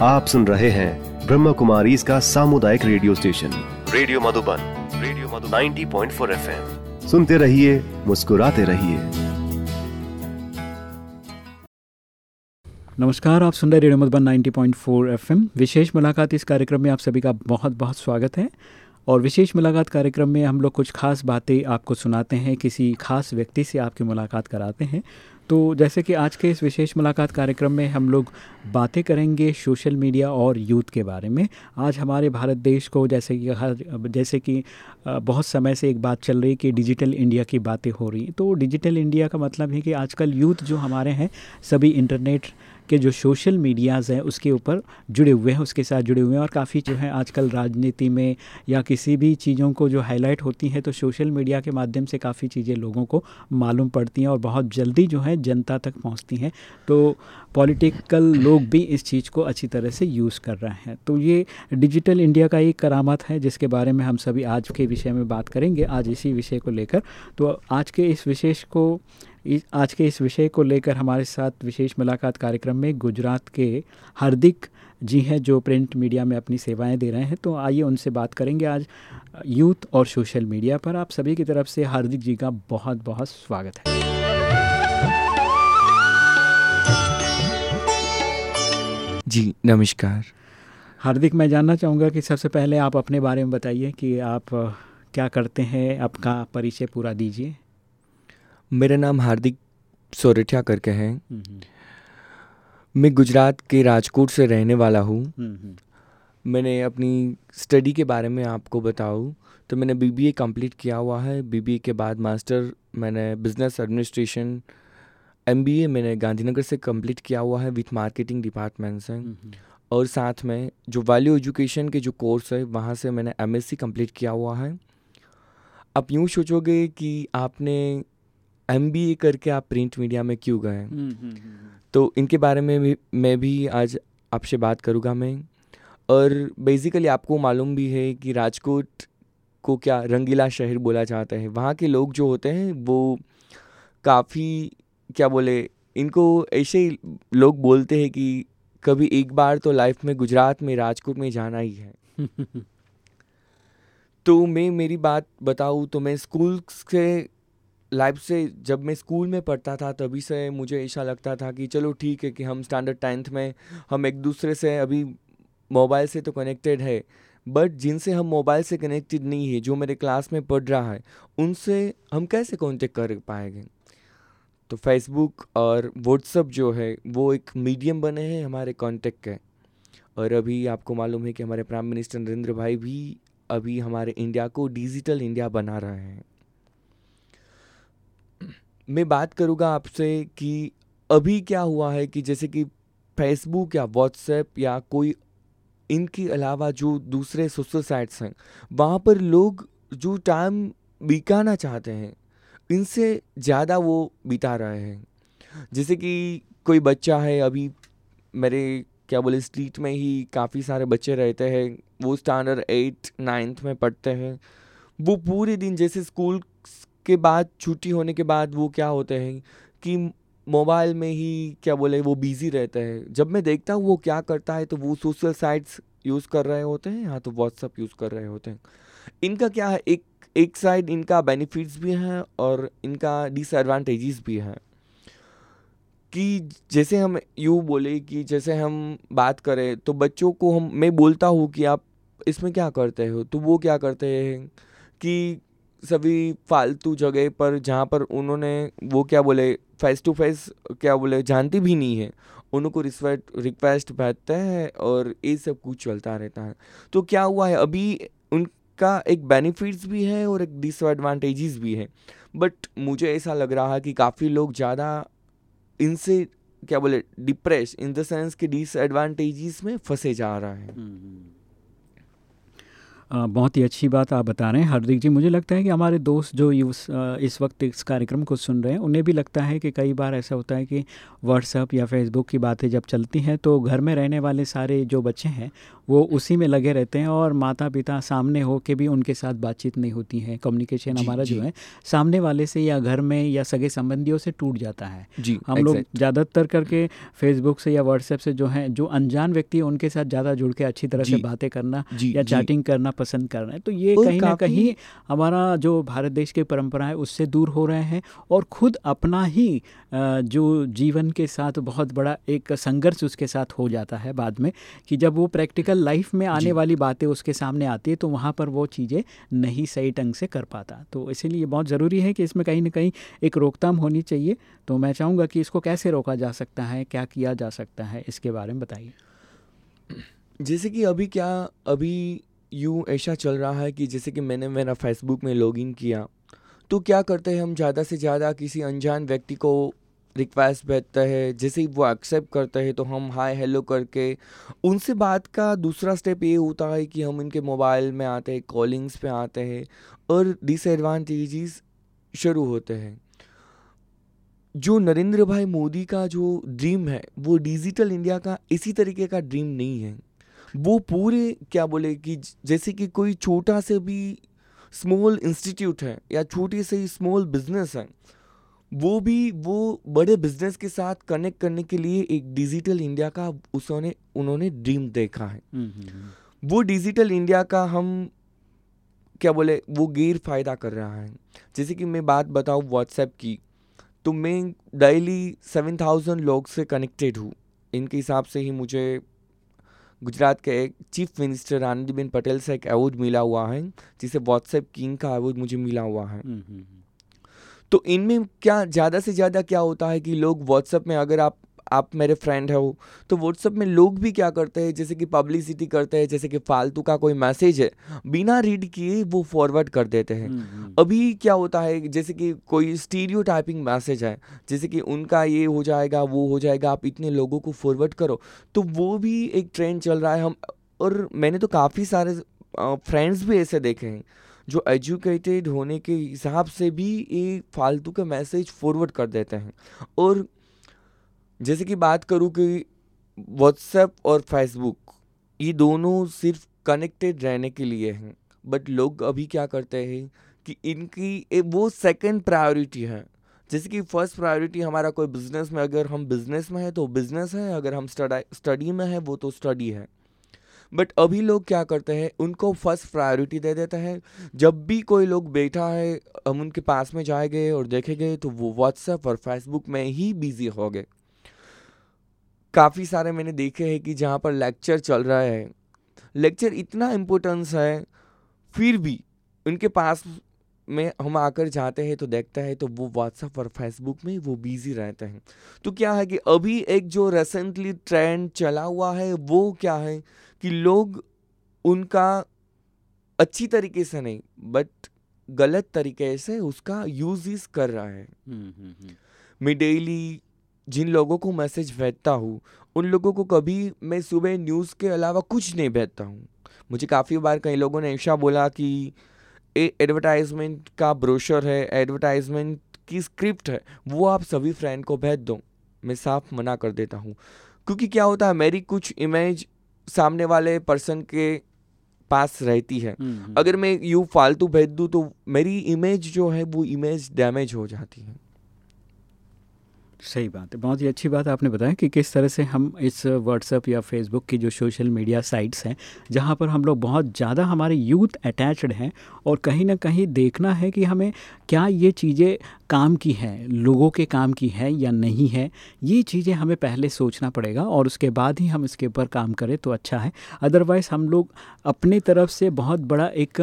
आप सुन रहे हैं ब्रह्म कुमारी इसका सामुदायिक radio station. Radio Madhuban, radio Madhu 90.4 FM. सुनते रहिए, मुस्कुराते रहिए। नमस्कार, आप सुन रहे रेडियो मधुबन 90.4 एफएम। विशेष मुलाकात इस कार्यक्रम में आप सभी का बहुत बहुत स्वागत है। और विशेष मुलाकात कार्यक्रम में हम लोग कुछ खास बातें आपको सुनाते हैं, किसी खास व्यक्ति से आपकी मुलाकात कराते हैं। तो जैसे कि आज के इस विशेष मुलाकात कार्यक्रम में हम लोग बातें करेंगे सोशल मीडिया और यूथ के बारे में। आज हमारे भारत देश को जैसे कि हर, जैसे कि बहुत समय से एक बात चल रही है कि डिजिटल इंडिया की बातें हो रही तो डिजिटल इंडिया का मतलब है कि आजकल यूथ जो हमारे हैं, सभी इंटरनेट के जो सोशल मीडियाज़ हैं, उसके ऊपर जुड़े हुए हैं, उसके साथ जुड़े हुए हैं और काफ़ी जो है आजकल राजनीति में या किसी भी चीज़ों को जो हाईलाइट होती हैं तो सोशल मीडिया के माध्यम से काफ़ी चीज़ें लोगों को मालूम पड़ती हैं और बहुत जल्दी जो है जनता तक पहुँचती हैं। तो पॉलिटिकल लोग भी इस चीज़ को अच्छी तरह से यूज़ कर रहे हैं। तो ये डिजिटल इंडिया का एक करामत है, जिसके बारे में हम सभी आज के विषय में बात करेंगे। आज इसी विषय को लेकर तो आज के इस विशेष को आज के इस विषय को लेकर हमारे साथ विशेष मुलाकात कार्यक्रम में गुजरात के हार्दिक जी हैं जो प्रिंट मीडिया में अपनी सेवाएँ दे रहे हैं। तो आइए उनसे बात करेंगे आज यूथ और सोशल मीडिया पर। आप सभी की तरफ़ से हार्दिक जी का बहुत बहुत स्वागत है। जी नमस्कार। हार्दिक मैं जानना चाहूँगा कि सबसे पहले आप अपने बारे में बताइए कि आप क्या करते हैं? आपका परिचय पूरा दीजिए। मेरा नाम हार्दिक सोरेठिया करके है। मैं गुजरात के राजकोट से रहने वाला हूँ। मैंने अपनी स्टडी के बारे में आपको बताऊँ तो मैंने बीबीए कंप्लीट किया हुआ है। बीबीए के बाद मास्टर मैंने बिज़नेस एडमिनिस्ट्रेशन एमबीए मैंने गांधीनगर से कंप्लीट किया हुआ है विथ मार्केटिंग डिपार्टमेंट से। और साथ में जो वैल्यू एजुकेशन के जो कोर्स है वहाँ से मैंने एमएससी कंप्लीट किया हुआ है। आप यूँ सोचोगे कि आपने एमबीए करके आप प्रिंट मीडिया में क्यों गए? हम्म, हम्म, हम्म, तो इनके बारे में भी मैं भी आज आपसे बात करूँगा मैं। और बेसिकली आपको मालूम भी है कि राजकोट को क्या रंगीला शहर बोला जाता है। वहाँ के लोग जो होते हैं वो काफ़ी क्या बोले इनको ऐसे ही लोग बोलते हैं कि कभी एक बार तो लाइफ में गुजरात में राजकोट में जाना ही है। तो मैं मेरी बात बताऊँ तो मैं स्कूल से लाइफ से जब मैं स्कूल में पढ़ता था, तभी से मुझे ऐसा लगता था कि चलो ठीक है कि हम स्टैंडर्ड टेंथ में, हम एक दूसरे से अभी मोबाइल से तो कनेक्टेड है बट जिनसे हम मोबाइल से कनेक्टेड नहीं है, जो मेरे क्लास में पढ़ रहा है, उनसे हम कैसे कॉन्टेक्ट कर पाएँगे? तो फेसबुक और व्हाट्सअप जो है, वो एक मीडियम बने हैं हमारे कॉन्टेक्ट के। और अभी आपको मालूम है कि हमारे प्राइम मिनिस्टर नरेंद्र भाई भी अभी हमारे इंडिया को डिजिटल इंडिया बना रहे हैं। मैं बात करूँगा आपसे कि अभी क्या हुआ है कि जैसे कि फेसबुक या व्हाट्सएप या कोई इनके अलावा जो दूसरे सोशल साइट्स हैं, वहाँ पर लोग जो टाइम बिकाना चाहते हैं, इनसे ज़्यादा वो बिता रहे हैं। जैसे कि कोई बच्चा है, अभी मेरे क्या बोले स्ट्रीट में ही काफ़ी सारे बच्चे रहते हैं, वो स्टैंडर्ड एट नाइन्थ में पढ़ते हैं। वो पूरे दिन जैसे स्कूल के बाद, छुट्टी होने के बाद वो क्या होते हैं कि मोबाइल में ही, क्या बोले, वो बिज़ी रहते हैं। जब मैं देखता हूँ वो क्या करता है तो वो सोशल साइट्स यूज़ कर रहे होते हैं, या तो व्हाट्सअप यूज़ कर रहे होते हैं। इनका क्या है, एक एक साइड इनका बेनिफिट्स भी हैं और इनका डिसएडवांटेजेस भी हैं। कि जैसे हम यूँ बोले कि जैसे हम बात करें तो बच्चों को हम, मैं बोलता हूँ कि आप इसमें क्या करते हो? तो वो क्या करते हैं कि सभी फालतू जगह पर जहाँ पर उन्होंने वो क्या बोले फेस टू फेस क्या बोले जानती भी नहीं है। उनको रिक्वेस्ट रिक्वेस्ट भेजते हैं और ये सब कुछ चलता रहता है। तो क्या हुआ है अभी उनका एक बेनिफिट्स भी है और एक डिसएडवांटेजेस भी है। बट मुझे ऐसा लग रहा है कि काफ़ी लोग ज़्यादा इनसे क्या बोले डिप्रेस इन द सेंस कि डिसएडवांटेजेस में फंसे जा रहा है। हम्म, हम्म। बहुत ही अच्छी बात आप बता रहे हैं। हार्दिक जी मुझे लगता है कि हमारे दोस्त जो इस वक्त इस कार्यक्रम को सुन रहे हैं उन्हें भी लगता है कि कई बार ऐसा होता है कि व्हाट्सअप या फेसबुक की बातें जब चलती हैं तो घर में रहने वाले सारे जो बच्चे हैं वो उसी में लगे रहते हैं और माता पिता सामने हो के भी उनके साथ बातचीत नहीं होती है। कम्युनिकेशन हमारा जो है सामने वाले से या घर में या सगे संबंधियों से टूट जाता है। जी हम लोग ज़्यादातर करके फेसबुक से या व्हाट्सएप से जो है जो अनजान व्यक्ति है उनके साथ ज़्यादा जुड़ के अच्छी तरह से बातें करना या चैटिंग करना पसंद कर रहे हैं। तो ये कहीं ना कहीं हमारा जो भारत देश की परंपरा है उससे दूर हो रहे हैं और खुद अपना ही जो जीवन के साथ बहुत बड़ा एक संघर्ष उसके साथ हो जाता है बाद में कि जब वो प्रैक्टिकल लाइफ में आने वाली बातें उसके सामने आती है तो वहाँ पर वो चीज़ें नहीं सही ढंग से कर पाता। तो इसीलिए बहुत ज़रूरी है कि इसमें कहीं ना कहीं एक रोकथाम होनी चाहिए। तो मैं चाहूँगा कि इसको कैसे रोका जा सकता है क्या किया जा सकता है इसके बारे में बताइए। जैसे कि अभी क्या अभी यूँ ऐसा चल रहा है कि जैसे कि मैंने मेरा फेसबुक में लॉगिन किया तो क्या करते हैं हम ज़्यादा से ज़्यादा किसी अनजान व्यक्ति को रिक्वेस्ट भेजते हैं? जैसे ही वो एक्सेप्ट करते हैं तो हम हाय हेलो करके उनसे बात का दूसरा स्टेप ये होता है कि हम इनके मोबाइल में आते हैं कॉलिंग्स पे आते हैं और डिसएडवांटेजेस शुरू होते हैं। जो नरेंद्र भाई मोदी का जो ड्रीम है, वो डिजिटल इंडिया का इसी तरीके का ड्रीम नहीं है। वो पूरे क्या बोले कि जैसे कि कोई छोटा से भी स्मॉल इंस्टीट्यूट है या छोटी से स्मॉल बिज़नेस है वो भी वो बड़े बिज़नेस के साथ कनेक्ट करने के लिए एक डिजिटल इंडिया का उसने उन्होंने ड्रीम देखा है। हम्म, हम्म, हम्म। वो डिजिटल इंडिया का हम क्या बोले वो गैर फ़ायदा कर रहा है। जैसे कि मैं बात बताऊँ व्हाट्सएप की तो मैं डेली सेवन थाउज़ेंड लोग से कनेक्टेड हूँ। इनके हिसाब से ही मुझे गुजरात के एक चीफ मिनिस्टर आनंदीबेन पटेल से एक अवॉर्ड मिला हुआ है जिसे व्हाट्सएप किंग का अवॉर्ड मुझे मिला हुआ है हम्म, हम्म, हम्म। तो इनमें क्या ज़्यादा से ज़्यादा क्या होता है कि लोग व्हाट्सएप में अगर आप आप मेरे फ्रेंड हो तो व्हाट्सअप में लोग भी क्या करते हैं? जैसे कि पब्लिसिटी करते हैं जैसे कि फालतू का कोई मैसेज है बिना रीड किए वो फॉरवर्ड कर देते हैं। हम्म, हम्म। अभी क्या होता है जैसे कि कोई स्टीरियो मैसेज है जैसे कि उनका ये हो जाएगा वो हो जाएगा आप इतने लोगों को फॉरवर्ड करो तो वो भी एक ट्रेंड चल रहा है। हम और मैंने तो काफ़ी सारे फ्रेंड्स भी ऐसे देखे हैं जो एजुकेटेड होने के हिसाब से भी ये फालतू का मैसेज फॉरवर्ड कर देते हैं। और जैसे कि बात करूँ कि व्हाट्सएप और फेसबुक ये दोनों सिर्फ़ कनेक्टेड रहने के लिए हैं। बट लोग अभी क्या करते हैं कि इनकी ए, वो सेकंड प्रायोरिटी है। जैसे कि फ़र्स्ट प्रायोरिटी हमारा कोई बिज़नेस में अगर हम बिज़नेस में है तो बिज़नेस है अगर हम स्टडी में है वो तो स्टडी है। बट अभी लोग क्या करते हैं उनको फ़र्स्ट प्रायोरिटी दे देते हैं। जब भी कोई लोग बैठा है हम उनके पास में जाएँगे और देखेंगे तो वो व्हाट्सएप और फेसबुक में ही बिज़ी हो गए काफ़ी सारे मैंने देखे हैं कि जहाँ पर लेक्चर चल रहा है। लेक्चर इतना इम्पोर्टेंस है फिर भी उनके पास में हम आकर जाते हैं तो देखते हैं तो वो व्हाट्सअप और फेसबुक में वो बिज़ी रहते हैं। तो क्या है कि अभी एक जो रिसेंटली ट्रेंड चला हुआ है वो क्या है कि लोग उनका अच्छी तरीके से नहीं बट गलत तरीके से उसका यूज़ कर रहा है। हम्म, हम्म, हम्म। मैं डेली जिन लोगों को मैसेज भेजता हूँ उन लोगों को कभी मैं सुबह न्यूज़ के अलावा कुछ नहीं भेजता हूँ। मुझे काफ़ी बार कई लोगों ने ऐसा बोला कि ए एडवर्टाइजमेंट का ब्रोशर है एडवर्टाइजमेंट की स्क्रिप्ट है वो आप सभी फ्रेंड को भेज दो मैं साफ़ मना कर देता हूँ। क्योंकि क्या होता है मेरी कुछ इमेज सामने वाले पर्सन के पास रहती है। हम्म, हम्म। अगर मैं यूँ फालतू भेज दूँ तो मेरी इमेज जो है वो इमेज डैमेज हो जाती है। सही बात है। बहुत ही अच्छी बात आपने बताया कि किस तरह से हम इस व्हाट्सएप या फेसबुक की जो सोशल मीडिया साइट्स हैं, जहाँ पर हम लोग बहुत ज़्यादा हमारे यूथ अटैचड हैं और कहीं ना कहीं देखना है कि हमें क्या ये चीज़ें काम की हैं, लोगों के काम की हैं या नहीं है, ये चीज़ें हमें पहले सोचना पड़ेगा और उसके बाद ही हम इसके ऊपर काम करें तो अच्छा है। अदरवाइज़ हम लोग अपनी तरफ़ से बहुत बड़ा एक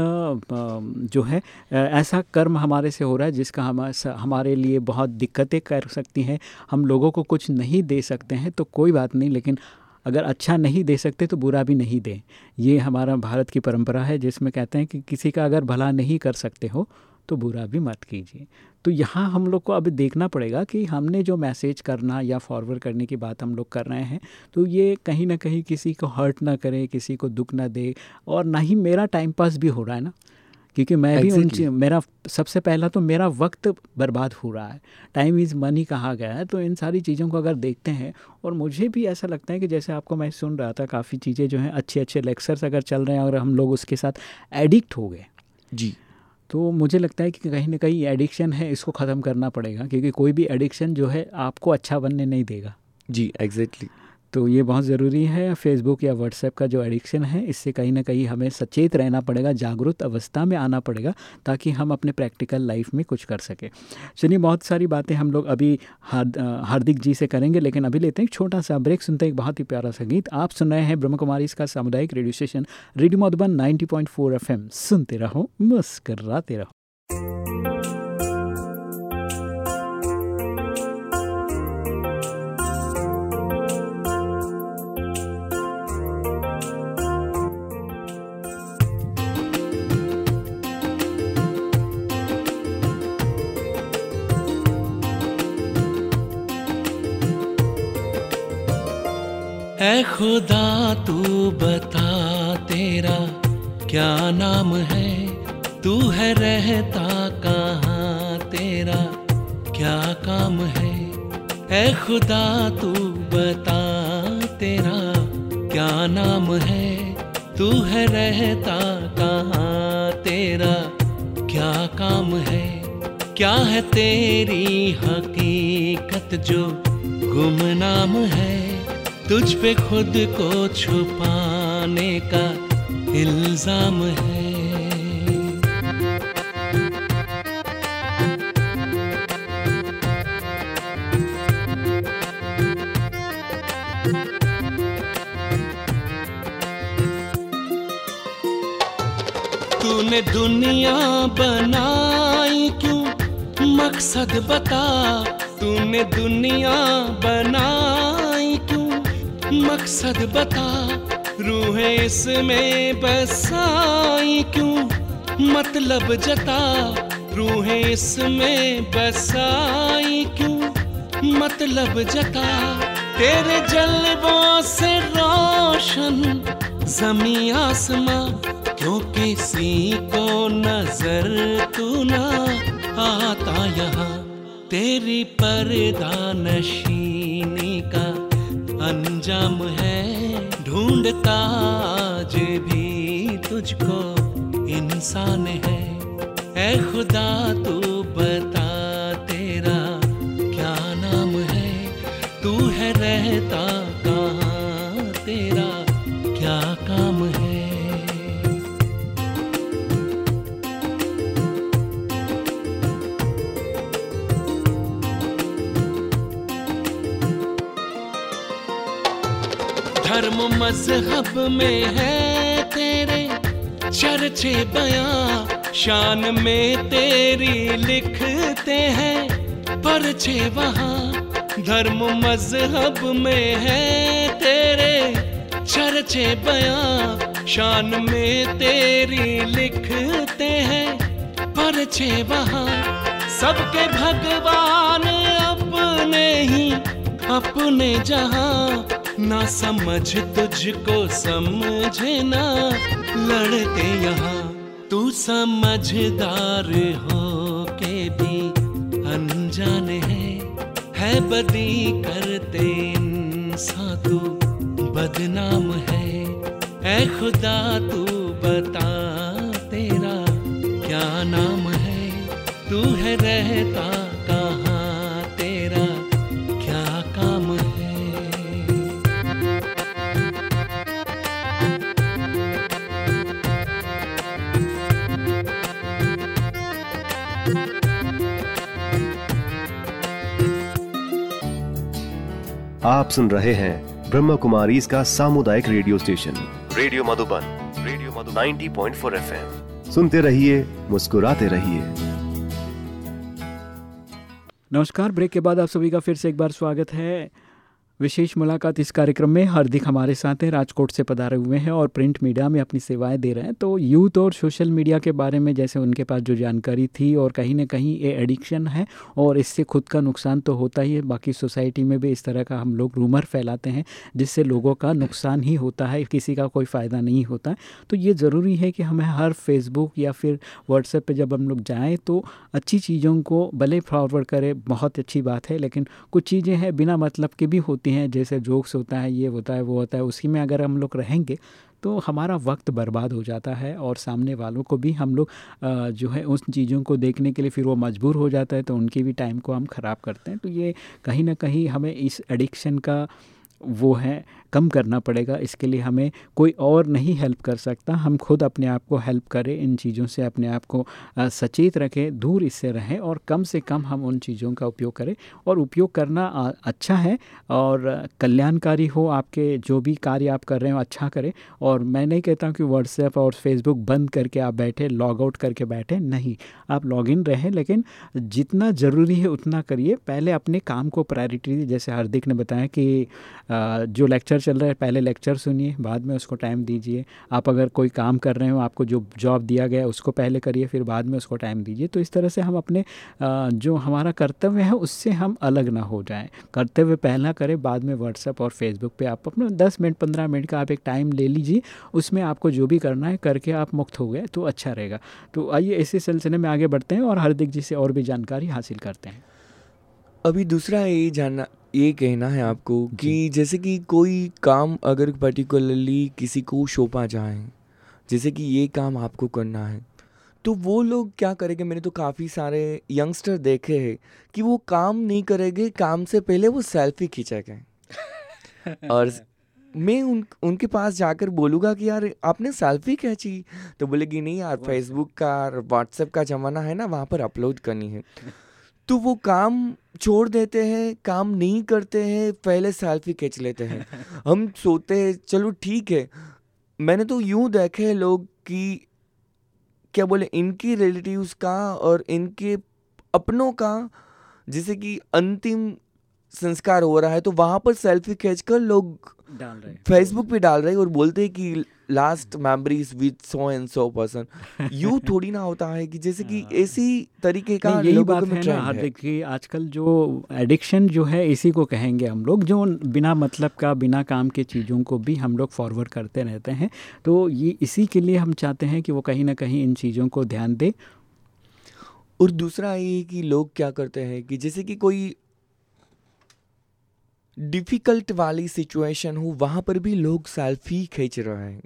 जो है ऐसा कर्म हमारे से हो रहा है जिसका हम हमारे लिए बहुत दिक्कतें कर सकती हैं हम लोगों को कुछ नहीं दे सकते हैं तो कोई बात नहीं, लेकिन अगर अच्छा नहीं दे सकते तो बुरा भी नहीं दें। ये हमारा भारत की परंपरा है, जिसमें कहते हैं कि किसी का अगर भला नहीं कर सकते हो तो बुरा भी मत कीजिए। तो यहाँ हम लोग को अब देखना पड़ेगा कि हमने जो मैसेज करना या फॉरवर्ड करने की बात हम लोग कर रहे हैं तो ये कहीं ना कहीं किसी को हर्ट ना करे, किसी को दुख ना दे, और ना ही मेरा टाइम पास भी हो रहा है ना। क्योंकि मैं भी Exactly. उन मेरा सबसे पहला तो मेरा वक्त बर्बाद हो रहा है। टाइम इज़ मनी कहा गया है? तो इन सारी चीज़ों को अगर देखते हैं और मुझे भी ऐसा लगता है कि जैसे आपको मैं सुन रहा था काफ़ी चीज़ें जो हैं अच्छे अच्छे लेक्चर्स अगर चल रहे हैं और हम लोग उसके साथ एडिक्ट हो गए। जी। तो मुझे लगता है कि कहीं ना कहीं एडिक्शन है इसको ख़त्म करना पड़ेगा क्योंकि कोई भी एडिक्शन जो है आपको अच्छा बनने नहीं देगा। जी एग्जैक्टली तो ये बहुत ज़रूरी है। फेसबुक या व्हाट्सएप का जो एडिक्शन है, इससे कहीं ना कहीं हमें सचेत रहना पड़ेगा, जागरूक अवस्था में आना पड़ेगा, ताकि हम अपने प्रैक्टिकल लाइफ में कुछ कर सकें। चलिए, बहुत सारी बातें हम लोग अभी हार्द- हार्दिक जी से करेंगे, लेकिन अभी लेते हैं एक छोटा सा ब्रेक सुनते हैं एक बहुत ही प्यारा संगीत आप सुन रहे हैं ब्रह्म कुमारी, इसका सामुदायिक radio station radio Madhuban 90.4 FM सुनते रहो, मुस्कराते रहो। नाम है? तू है रहता कहाँ तेरा? क्या काम है? है खुदा, तू बता तेरा क्या नाम है? तू है रहता कहाँ तेरा? क्या काम है? क्या है तेरी हकीकत जो गुमनाम है? तुझ पे खुद को छुपाने का इल्ज़ाम है। तूने दुनिया बनाई क्यों? मकसद बता। तूने दुनिया बनाई क्यों? मकसद बता। रूहें इसमें बसाई क्यों? मतलब जता, रूहें इसमें बसाई क्यों? मतलब जता, तेरे जलवों से रोशन, जमी आसमां, क्यों किसी को नज़र तू ना आता यहाँ? तेरी पर्दा नशीनी का अंजाम है ढूंढता आज भी तुझको इंसान है। ऐ खुदा तू मज़हब में है तेरे चर्चे बयां, शान में तेरी लिखते हैं परचे वहाँ। धर्म मज़हब में है तेरे चर्चे बयां, शान में तेरी लिखते हैं परचे वहाँ। सबके भगवान अपने ही, अपने जहाँ। ना समझ तुझको समझे ना लड़ते यहाँ तू समझदार हो के भी अनजान है। है बदी करते इंसान तू बदनाम है। ऐ खुदा तू बता तेरा क्या नाम है? तू है रहता आप सुन रहे हैं ब्रह्म कुमारी इसका सामुदायिक radio station. Radio Madhuban radio Madhu 90.4 FM. सुनते रहिए मुस्कुराते रहिए। नमस्कार ब्रेक के बाद आप सभी का फिर से एक बार स्वागत है। विशेष मुलाकात इस कार्यक्रम में हार्दिक हमारे साथ हैं, राजकोट से पधारे हुए हैं और प्रिंट मीडिया में अपनी सेवाएँ दे रहे हैं। तो यूथ और सोशल मीडिया के बारे में जैसे उनके पास जो जानकारी थी और कहीं ना कहीं ये एडिक्शन है और इससे खुद का नुकसान तो होता ही है, बाकी सोसाइटी में भी इस तरह का हम लोग रूमर फैलाते हैं जिससे लोगों का नुकसान ही होता है, किसी का कोई फ़ायदा नहीं होता। तो ये ज़रूरी है कि हमें हर फेसबुक या फिर व्हाट्सएप पर जब हम लोग जाएँ तो अच्छी चीज़ों को भले फॉरवर्ड करें, बहुत अच्छी बात है, लेकिन कुछ चीज़ें हैं, बिना मतलब के भी हैं, जैसे जोक्स होता है, ये होता है, वो होता है, उसी में अगर हम लोग रहेंगे तो हमारा वक्त बर्बाद हो जाता है और सामने वालों को भी हम लोग जो है उन चीज़ों को देखने के लिए फिर वो मजबूर हो जाता है तो उनकी भी टाइम को हम ख़राब करते हैं। तो ये कहीं ना कहीं हमें इस एडिक्शन का वो है कम करना पड़ेगा, इसके लिए हमें कोई और नहीं हेल्प कर सकता। हम खुद अपने आप को हेल्प करें, इन चीज़ों से अपने आप को सचेत रखें, दूर इससे रहें और कम से कम हम उन चीज़ों का उपयोग करें। और उपयोग करना अच्छा है और कल्याणकारी हो आपके जो भी कार्य आप कर रहे हो अच्छा करें। और मैं नहीं कहता हूँ कि व्हाट्सएप और फेसबुक बंद करके आप बैठे लॉग आउट करके बैठे, नहीं। आप लॉग इन रहें, लेकिन जितना ज़रूरी है उतना करिए। पहले अपने काम को प्रायोरिटी जैसे हार्दिक ने बताया कि जो लेक्चर चल रहा है, पहले लेक्चर सुनिए, बाद में उसको टाइम दीजिए। आप अगर कोई काम कर रहे हो, आपको जो जॉब दिया गया उसको पहले करिए, फिर बाद में उसको टाइम दीजिए। तो इस तरह से हम अपने जो हमारा कर्तव्य है, उससे हम अलग ना हो जाएँ। कर्तव्य पहला करें, बाद में व्हाट्सएप और फेसबुक पे आप अपना दस मिनट, पंद्रह मिनट का आप एक टाइम ले लीजिए। उसमें आपको जो भी करना है, करके आप मुक्त हो गए तो अच्छा रहेगा। तो आइए, इसी सिलसिले में आगे बढ़ते हैं और हार्दिक जी से और भी जानकारी हासिल करते हैं। अभी दूसरा ये जानना ये कहना है आपको कि जैसे कि कोई काम अगर पर्टिकुलरली किसी को सौंपा जाए जैसे कि ये काम आपको करना है तो वो लोग क्या करेंगे? मैंने तो काफ़ी सारे यंगस्टर देखे हैं कि वो काम नहीं करेंगे काम से पहले वो सेल्फी खींचेंगे। और मैं उन उनके पास जाकर बोलूँगा कि यार आपने सेल्फी खींची? तो बोलेगी नहीं यार फेसबुक का और व्हाट्सएप का ज़माना है ना वहाँ पर अपलोड करनी है। तो वो काम छोड़ देते हैं काम नहीं करते हैं पहले सेल्फी खींच लेते हैं। हम सोते हैं चलो ठीक है। मैंने तो यूँ देखे हैं लोग कि क्या बोले इनकी रिलेटिव्स का और इनके अपनों का जैसे कि अंतिम संस्कार हो रहा है तो वहाँ पर सेल्फी खींचकर लोग डाल रहे फेसबुक पे डाल रहे हैं और बोलते हैं कि last memories with so and so person you थोड़ी ना होता है कि जैसे कि हाँ। ऐसी तरीके का यही बात है ना देखिए आजकल जो एडिक्शन जो है इसी को कहेंगे हम लोग जो बिना मतलब का बिना काम के चीज़ों को भी हम लोग फॉरवर्ड करते रहते हैं। तो ये इसी के लिए हम चाहते हैं कि वो कहीं ना कहीं इन चीज़ों को ध्यान दे। और दूसरा ये कि लोग क्या करते हैं कि जैसे कि कोई डिफ़िकल्ट वाली सिचुएशन हो वहाँ पर भी लोग सेल्फी खींच रहे हैं।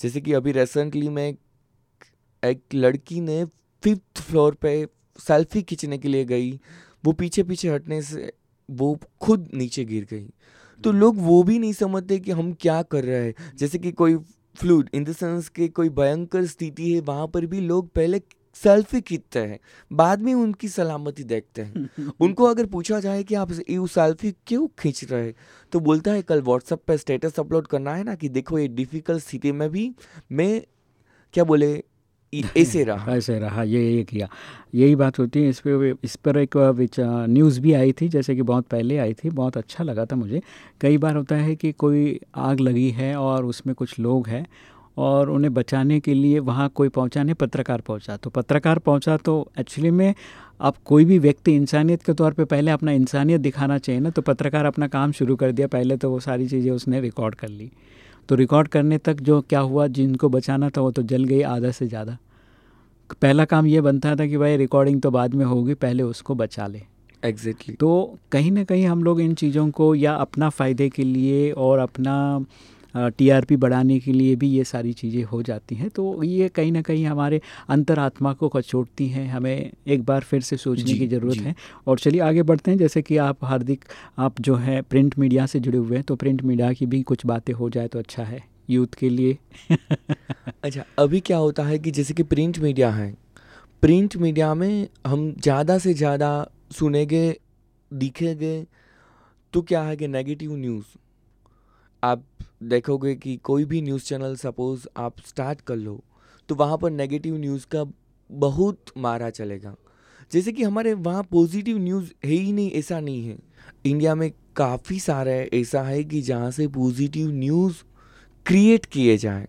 जैसे कि अभी रिसेंटली मैं एक लड़की ने फिफ्थ फ्लोर पे सेल्फी खींचने के लिए गई। वो पीछे पीछे हटने से वो खुद नीचे गिर गई। तो लोग वो भी नहीं समझते कि हम क्या कर रहे हैं। जैसे कि कोई फ्लूड इन द सेंस के कोई भयंकर स्थिति है वहाँ पर भी लोग पहले सेल्फी खींचते हैं बाद में उनकी सलामती देखते हैं। उनको अगर पूछा जाए कि आप ये सेल्फी क्यों खींच रहे तो बोलता है कल व्हाट्सएप पे स्टेटस अपलोड करना है ना कि देखो ये डिफ़िकल्ट स्थिति में भी मैं क्या बोले ऐसे रहा। ऐसे रहा ये ये किया। यही बात होती है इस पर इस पर एक न्यूज़ भी आई थी जैसे कि बहुत पहले आई थी बहुत अच्छा लगा था मुझे। कई बार होता है कि कोई आग लगी है और उसमें कुछ लोग हैं और उन्हें बचाने के लिए वहाँ कोई पहुँचा नहीं पत्रकार पहुँचा। तो पत्रकार पहुँचा तो एक्चुअली में अब कोई भी व्यक्ति इंसानियत के तौर पे पहले अपना इंसानियत दिखाना चाहिए ना तो पत्रकार अपना काम शुरू कर दिया। पहले तो वो सारी चीज़ें उसने रिकॉर्ड कर ली। तो रिकॉर्ड करने तक जो क्या हुआ जिनको बचाना था वो तो जल गई आधा से ज़्यादा। पहला काम ये बनता था कि भाई रिकॉर्डिंग तो बाद में होगी पहले उसको बचा ले। Exactly exactly. तो कहीं ना कहीं हम लोग इन चीज़ों को या अपना फ़ायदे के लिए और अपना टीआरपी बढ़ाने के लिए भी ये सारी चीज़ें हो जाती हैं। तो ये कहीं ना कहीं हमारे अंतरात्मा को कचोटती हैं हमें एक बार फिर से सोचने की ज़रूरत है। और चलिए आगे बढ़ते हैं जैसे कि आप हार्दिक आप जो है प्रिंट मीडिया से जुड़े हुए हैं तो प्रिंट मीडिया की भी कुछ बातें हो जाए तो अच्छा है यूथ के लिए। अच्छा अभी क्या होता है कि जैसे कि प्रिंट मीडिया है प्रिंट मीडिया में हम ज़्यादा से ज़्यादा सुनेंगे दिखेंगे तो क्या है कि नेगेटिव न्यूज़ आप देखोगे कि कोई भी न्यूज़ चैनल सपोज़ आप स्टार्ट कर लो तो वहाँ पर नेगेटिव न्यूज़ का बहुत मारा चलेगा। जैसे कि हमारे वहाँ पॉजिटिव न्यूज़ है ही नहीं, ऐसा नहीं है। इंडिया में काफ़ी सारा ऐसा है कि जहाँ से पॉजिटिव न्यूज़ क्रिएट किए जाएँ।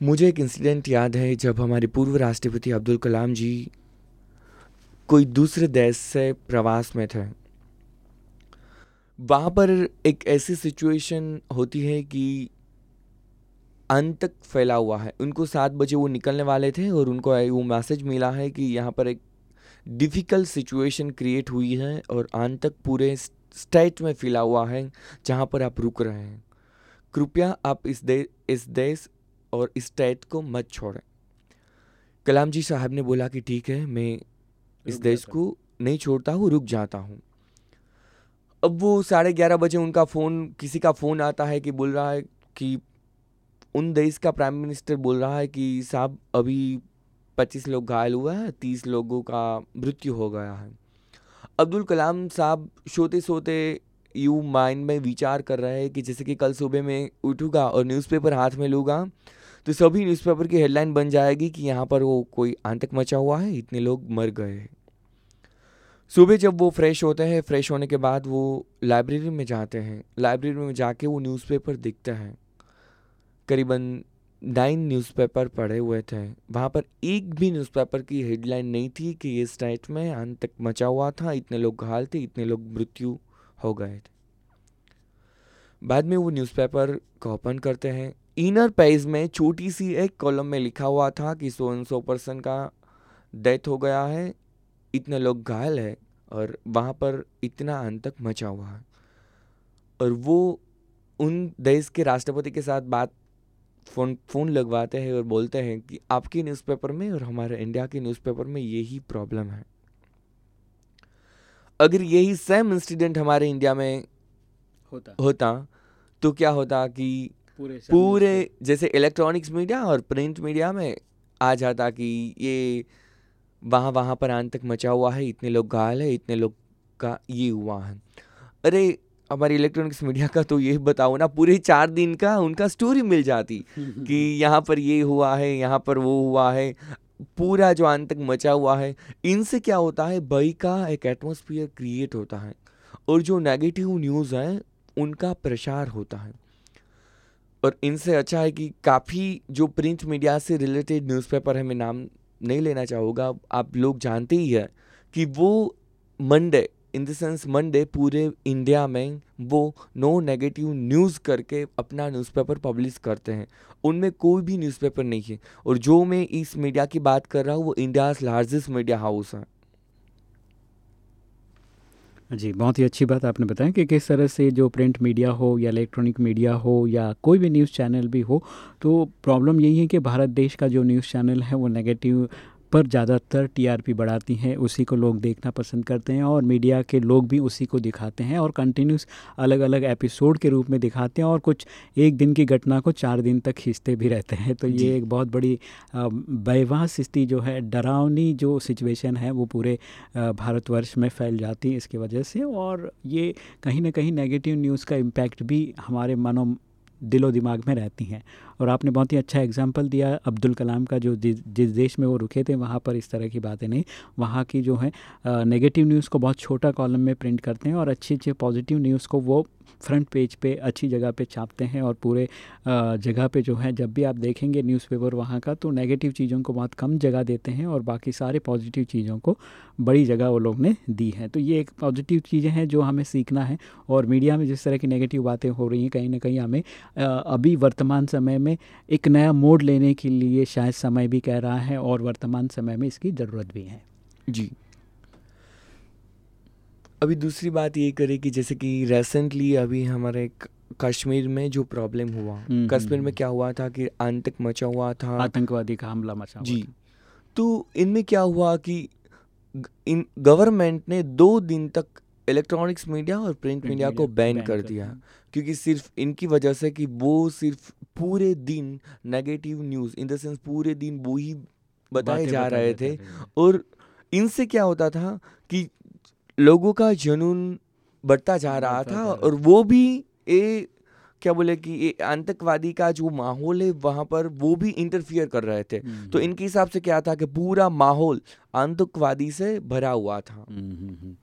मुझे एक इंसिडेंट याद है, जब हमारे पूर्व राष्ट्रपति अब्दुल कलाम जी कोई दूसरे देश से प्रवास में थे। वहाँ पर एक ऐसी सिचुएशन होती है कि अंत तक फैला हुआ है। उनको सात बजे वो निकलने वाले थे और उनको वो मैसेज मिला है कि यहाँ पर एक डिफ़िकल्ट सिचुएशन क्रिएट हुई है और अंत तक पूरे स्टेट में फैला हुआ है जहाँ पर आप रुक रहे हैं। कृपया आप इस देश इस देश और इस स्टेट को मत छोड़ें। कलाम जी साहब ने बोला कि ठीक है मैं इस देश को नहीं छोड़ता हूँ रुक जाता हूँ। अब वो साढ़े ग्यारह बजे उनका फ़ोन, किसी का फ़ोन आता है कि बोल रहा है कि उन देश का प्राइम मिनिस्टर बोल रहा है कि साहब, अभी पच्चीस लोग घायल हुए हैं, तीस लोगों का मृत्यु हो गया है। अब्दुल कलाम साहब सोते सोते यू माइंड में विचार कर रहे हैं कि जैसे कि कल सुबह में उठूँगा और न्यूज़पेपर हाथ में लूँगा तो सभी न्यूज़पेपर की हेडलाइन बन जाएगी कि यहाँ पर वो कोई आतंक मचा हुआ है, इतने लोग मर गए हैं। सुबह जब वो फ्रेश होते हैं फ्रेश होने के बाद वो लाइब्रेरी में जाते हैं। लाइब्रेरी में जाके वो न्यूज़पेपर दिखते हैं। करीबन नाइन न्यूज़पेपर पढ़े हुए थे। वहाँ पर एक भी न्यूज़पेपर की हेडलाइन नहीं थी कि ये स्टेट में अंत तक मचा हुआ था, इतने लोग घायल थे, इतने लोग मृत्यु हो गए थे। बाद में वो न्यूज़पेपर को ओपन करते हैं। इनर पेज में छोटी सी एक कॉलम में लिखा हुआ था कि सो एन सौ परसेंट का डेथ हो गया है। इतने लोग घायल है और वहाँ पर इतना आतंक मचा हुआ है। और वो उन देश के राष्ट्रपति के साथ बात फ़ोन फ़ोन लगवाते हैं और बोलते हैं कि आपके न्यूज़पेपर में और हमारे इंडिया के न्यूज़पेपर में यही प्रॉब्लम है। अगर यही सेम इंसिडेंट हमारे इंडिया में होता। होता तो क्या होता कि पूरे पूरे जैसे इलेक्ट्रॉनिक्स मीडिया और प्रिंट मीडिया में आ जाता कि ये वहाँ वहाँ पर आन तक मचा हुआ है इतने लोग घायल है इतने लोग का ये हुआ है। अरे हमारी इलेक्ट्रॉनिक्स मीडिया का तो ये बताओ ना पूरे चार दिन का उनका स्टोरी मिल जाती कि यहाँ पर ये हुआ है यहाँ पर वो हुआ है पूरा जो अंत तक मचा हुआ है इनसे क्या होता है भय का एक एटमोसफियर क्रिएट होता है और जो नेगेटिव न्यूज़ है उनका प्रसार होता है। और इनसे अच्छा है कि काफ़ी जो प्रिंट मीडिया से रिलेटेड न्यूज़पेपर है मैं नाम नहीं लेना चाहूँगा। आप लोग जानते ही है कि वो Monday in the sense Monday पूरे इंडिया में वो नो नेगेटिव न्यूज़ करके अपना न्यूज़पेपर पब्लिश करते हैं। उनमें कोई भी न्यूज़पेपर नहीं है। और जो मैं इस मीडिया की बात कर रहा हूँ, वो इंडियाज़ लार्जेस्ट मीडिया हाउस है। जी, बहुत ही अच्छी बात आपने बताया कि किस तरह से जो प्रिंट मीडिया हो या इलेक्ट्रॉनिक मीडिया हो या कोई भी न्यूज़ चैनल भी हो तो प्रॉब्लम यही है कि भारत देश का जो न्यूज़ चैनल है वो नेगेटिव पर ज़्यादातर टीआरपी बढ़ाती हैं उसी को लोग देखना पसंद करते हैं और मीडिया के लोग भी उसी को दिखाते हैं और कंटिन्यूस अलग अलग एपिसोड के रूप में दिखाते हैं और कुछ एक दिन की घटना को चार दिन तक खींचते भी रहते हैं। तो ये एक बहुत बड़ी वैवाह स्थिति जो है डरावनी जो सिचुएशन है वो पूरे भारतवर्ष में फैल जाती है इसकी वजह से और ये कहीं ना कहीं नेगेटिव न्यूज़ का इम्पैक्ट भी हमारे मनो दिलो दिमाग में रहती हैं। और आपने बहुत ही अच्छा एग्ज़ाम्पल दिया अब्दुल कलाम का, जो जिस देश में वो रुके थे, वहाँ पर इस तरह की बातें नहीं। वहाँ की जो है नेगेटिव न्यूज़ को बहुत छोटा कॉलम में प्रिंट करते हैं और अच्छी अच्छी पॉजिटिव न्यूज़ को वो फ्रंट पेज पे अच्छी जगह पे छापते हैं और पूरे जगह पे जो है, जब भी आप देखेंगे न्यूज़पेपर वहाँ का तो नेगेटिव चीज़ों को बहुत कम जगह देते हैं और बाकी सारे पॉजिटिव चीज़ों को बड़ी जगह वो लोग ने दी है। तो ये एक पॉजिटिव चीज़ें हैं जो हमें सीखना है और मीडिया में जिस तरह की नेगेटिव बातें हो रही हैं, कहीं ना कहीं हमें अभी वर्तमान समय में एक नया मोड लेने के लिए शायद समय भी कह रहा है और वर्तमान समय में इसकी ज़रूरत भी है। जी। अभी दूसरी बात ये करे कि जैसे कि रिसेंटली अभी हमारे कश्मीर में जो प्रॉब्लम हुआ हम्म, कश्मीर में हम्म। क्या हुआ था कि आतंक मचा हुआ था? आतंकवादी का हमला मचा जी। तो इनमें क्या हुआ कि इन गवर्नमेंट ने दो दिन तक इलेक्ट्रॉनिक्स मीडिया और प्रिंट मीडिया को बैन कर दिया। क्योंकि सिर्फ़ इनकी वजह से कि वो सिर्फ़ पूरे दिन negative news in the sense पूरे दिन वो ही बताए जा रहे थे। और इनसे क्या होता था कि लोगों का जुनून बढ़ता जा रहा था और वो भी ए क्या बोले कि ये आतंकवादी का जो माहौल है वहाँ पर वो भी इंटरफियर कर रहे थे। हम्म, तो हम्म। इनके हिसाब से क्या था कि पूरा माहौल आतंकवादी से भरा हुआ था। हम्म,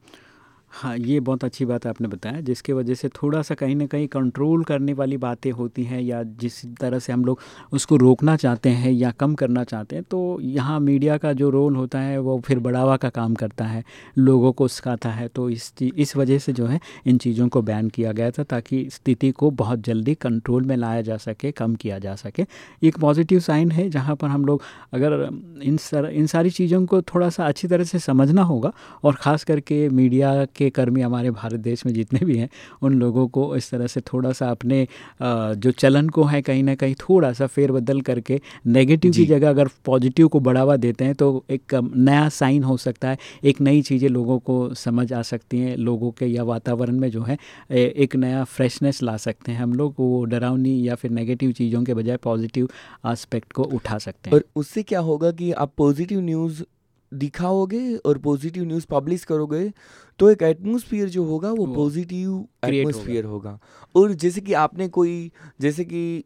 हाँ ये बहुत अच्छी बात आपने बताया, जिसके वजह से थोड़ा सा कहीं ना कहीं कंट्रोल करने वाली बातें होती हैं या जिस तरह से हम लोग उसको रोकना चाहते हैं या कम करना चाहते हैं तो यहाँ मीडिया का जो रोल होता है, वो फिर बढ़ावा का काम करता है, लोगों को सिखाता है तो इस इस वजह से जो है, इन चीज़ों को बैन किया गया था ताकि स्थिति को बहुत जल्दी कंट्रोल में लाया जा सके, कम किया जा सके। एक पॉजिटिव साइन है, जहाँ पर हम लोग अगर इन सर, इन सारी चीज़ों को थोड़ा सा अच्छी तरह से समझना होगा और ख़ास करके मीडिया के कर्मी हमारे भारत देश में जितने भी हैं उन लोगों को इस तरह से थोड़ा सा अपने जो चलन को है कहीं ना कहीं थोड़ा सा फेरबदल करके नेगेटिव की जगह अगर पॉजिटिव को बढ़ावा देते हैं तो एक नया साइन हो सकता है एक नई चीज़ें लोगों को समझ आ सकती हैं लोगों के या वातावरण में जो है एक नया फ्रेशनेस ला सकते हैं हम लोग वो डरावनी या फिर नेगेटिव चीज़ों के बजाय पॉजिटिव आस्पेक्ट को उठा सकते हैं। और उससे क्या होगा कि आप पॉजिटिव न्यूज़ दिखाओगे और पॉजिटिव न्यूज़ पब्लिश करोगे तो एक एटमोसफियर जो होगा वो पॉजिटिव एटमोसफियर होगा। और जैसे कि आपने कोई जैसे कि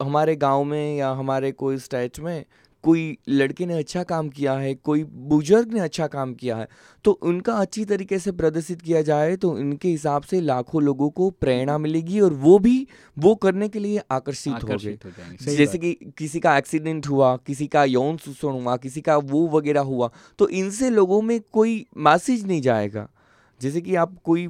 हमारे गाँव में या हमारे कोई स्टेट में कोई लड़के ने अच्छा काम किया है कोई बुज़ुर्ग ने अच्छा काम किया है तो उनका अच्छी तरीके से प्रदर्शित किया जाए तो इनके हिसाब से लाखों लोगों को प्रेरणा मिलेगी और वो भी वो करने के लिए आकर्षित हो गए जैसे कि किसी का एक्सीडेंट हुआ किसी का यौन शोषण हुआ किसी का वो वगैरह हुआ तो इनसे लोगों में कोई मैसेज नहीं जाएगा। जैसे कि आप कोई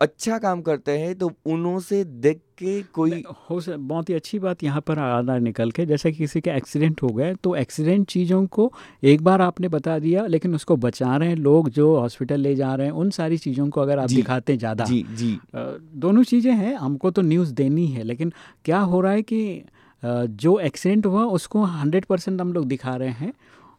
अच्छा काम करते हैं तो उन्हों से देख के कोई हो सक बहुत ही अच्छी बात यहाँ पर आना निकल के जैसे कि किसी के एक्सीडेंट हो गए तो एक्सीडेंट चीज़ों को एक बार आपने बता दिया लेकिन उसको बचा रहे हैं लोग जो हॉस्पिटल ले जा रहे हैं उन सारी चीज़ों को अगर आप दिखाते हैं ज़्यादा। जी जी। दोनों चीज़ें हैं हमको तो न्यूज़ देनी है लेकिन क्या हो रहा है कि जो एक्सीडेंट हुआ उसको हंड्रेड परसेंट हम लोग दिखा रहे हैं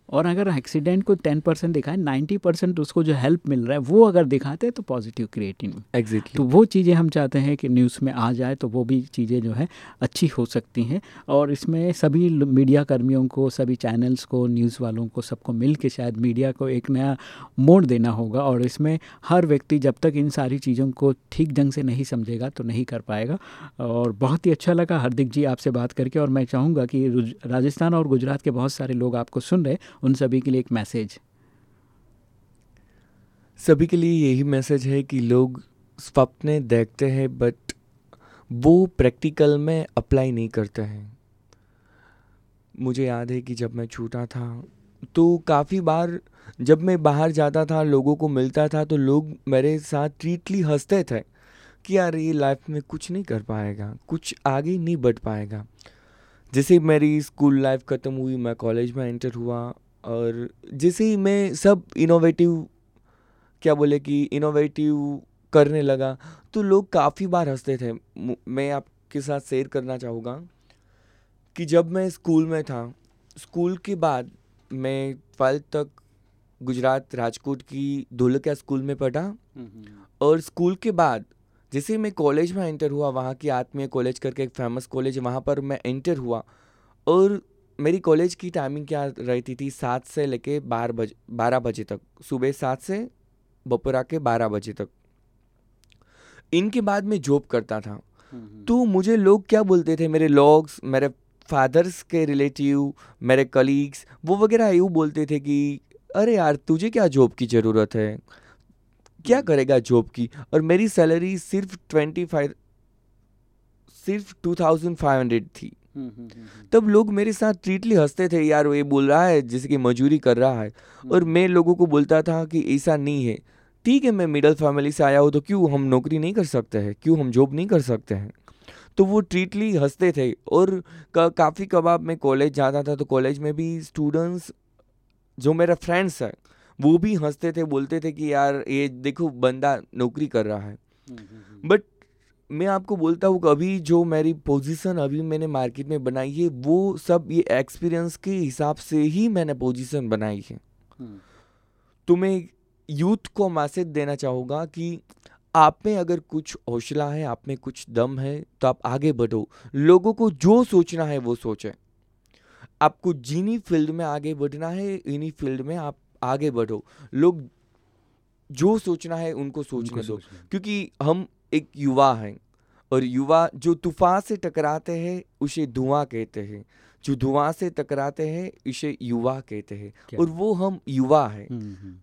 और अगर एक्सीडेंट को टेन परसेंट दिखाए नाइन्टी परसेंट उसको जो हेल्प मिल रहा है वो अगर दिखाते हैं तो पॉजिटिव क्रिएटिंग एग्जैक्टली तो वो चीज़ें हम चाहते हैं कि न्यूज़ में आ जाए तो वो भी चीज़ें जो है अच्छी हो सकती हैं। और इसमें सभी मीडिया कर्मियों को सभी चैनल्स को न्यूज़ वालों को सबको मिल के शायद मीडिया को एक नया मोड़ देना होगा। और इसमें हर व्यक्ति जब तक इन सारी चीज़ों को ठीक ढंग से नहीं समझेगा तो नहीं कर पाएगा। और बहुत ही अच्छा लगा हार्दिक जी आपसे बात करके और मैं चाहूँगा कि राजस्थान और गुजरात के बहुत सारे लोग आपको सुन रहे उन सभी के लिए एक मैसेज। सभी के लिए यही मैसेज है कि लोग स्वप्ने देखते हैं बट वो प्रैक्टिकल में अप्लाई नहीं करते हैं। मुझे याद है कि जब मैं छूटा था तो काफ़ी बार जब मैं बाहर जाता था, लोगों को मिलता था तो लोग मेरे साथ ट्रीटली हँसते थे कि यार ये लाइफ में कुछ नहीं कर पाएगा, कुछ आगे नहीं बढ़ पाएगा। जैसे मेरी स्कूल लाइफ ख़त्म हुई, मैं कॉलेज में एंटर हुआ और जैसे ही मैं सब इनोवेटिव क्या बोले कि इनोवेटिव करने लगा तो लोग काफ़ी बार हँसते थे। मैं आपके साथ शेयर करना चाहूँगा कि जब मैं स्कूल में था स्कूल के बाद मैं ट्वेल्थ तक गुजरात राजकोट की धोलकिया स्कूल में पढ़ा। और स्कूल के बाद जैसे मैं कॉलेज में एंटर हुआ वहाँ की आत्मीय कॉलेज करके एक फ़ेमस कॉलेज वहाँ पर मैं एंटर हुआ। और मेरी कॉलेज की टाइमिंग क्या रहती थी? सात से लेके बारह बजे बारह बजे तक। सुबह सात से बपोरा के बारह बजे तक। इनके बाद मैं जॉब करता था। हम्म, तो मुझे लोग क्या बोलते थे? मेरे लॉग्स मेरे फादर्स के रिलेटिव मेरे कलीग्स वो वगैरह यूँ बोलते थे कि अरे यार तुझे क्या जॉब की ज़रूरत है? क्या हम्म। करेगा जॉब की? और मेरी सैलरी सिर्फ़ ट्वेंटी फाइव सिर्फ़ टू थाउज़ेंड फाइव हंड्रेड थी। हम्म, हम्म, हम्म, तब लोग मेरे साथ ट्रीटली हँसते थे यार वो ये बोल रहा है जैसे कि मजूरी कर रहा है। और मैं लोगों को बोलता था कि ऐसा नहीं है। ठीक है मैं मिडिल फैमिली से आया हूँ तो क्यों हम नौकरी नहीं कर सकते हैं? क्यों हम जॉब नहीं कर सकते हैं? तो वो ट्रीटली हँसते थे। और का, काफ़ी कबाब मैं कॉलेज जाता था तो कॉलेज में भी स्टूडेंट्स जो मेरा फ्रेंड्स है वो भी हँसते थे बोलते थे कि यार ये देखो बंदा नौकरी कर रहा है। बट मैं आपको बोलता हूँ अभी जो मेरी पोजीशन अभी मैंने मार्केट में बनाई है वो सब ये एक्सपीरियंस के हिसाब से ही मैंने पोजीशन बनाई है। हम्म। तो मैं यूथ को मैसेज देना चाहूँगा कि आप में अगर कुछ हौसला है आप में कुछ दम है तो आप आगे बढ़ो। लोगों को जो सोचना है वो सोचें। आपको जिन्हीं फ़ील्ड में आगे बढ़ना है इन्हीं फ़ील्ड में आप आगे बढ़ो। लोग जो सोचना है उनको सोचने दो। क्योंकि हम एक युवा है और युवा जो तूफ़ान से टकराते हैं उसे धुआँ कहते हैं। जो धुआँ से टकराते हैं इसे युवा कहते हैं। और वो हम युवा हैं। हम्म, हम्म।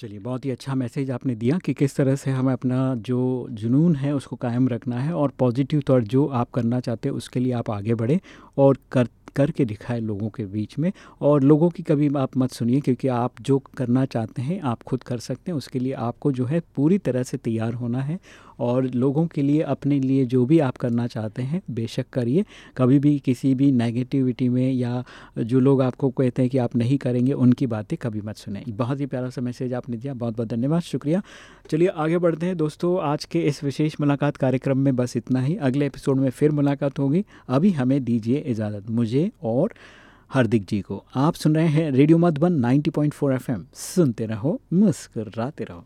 चलिए बहुत ही अच्छा मैसेज आपने दिया कि किस तरह से हमें अपना जो जुनून है उसको कायम रखना है और पॉजिटिव तौर जो आप करना चाहते हैं उसके लिए आप आगे बढ़ें और कर करके दिखाए लोगों के बीच में। और लोगों की कभी आप मत सुनिए, क्योंकि आप जो करना चाहते हैं, आप खुद कर सकते हैं। उसके लिए आपको जो है पूरी तरह से तैयार होना है। और लोगों के लिए, अपने लिए जो भी आप करना चाहते हैं, बेशक करिए। कभी भी किसी भी नेगेटिविटी में या जो लोग आपको कहते हैं कि आप नहीं करेंगे, उनकी बातें कभी मत सुने। बहुत ही प्यारा सा मैसेज आपने दिया। बहुत बहुत धन्यवाद। शुक्रिया। चलिए, आगे बढ़ते हैं। दोस्तों, आज के इस विशेष मुलाकात कार्यक्रम में बस इतना ही। अगले एपिसोड में फिर मुलाकात होगी। अभी हमें दीजिए इजाज़त। मुझे और हार्दिक जी को। आप सुन रहे हैं रेडियो मधुबन 90.4 एफएम। सुनते रहो, मुस्कराते रहो।